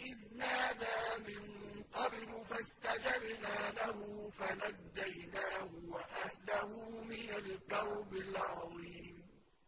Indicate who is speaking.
Speaker 1: إِذْ نَادَىٰ مِن قَبْلُ فَاسْتَجَبْنَا لَهُ فَنَجَّيْنَاهُ وَأَهْلَهُ مِنَ الْكَرْبِ الْعَظِيمِ.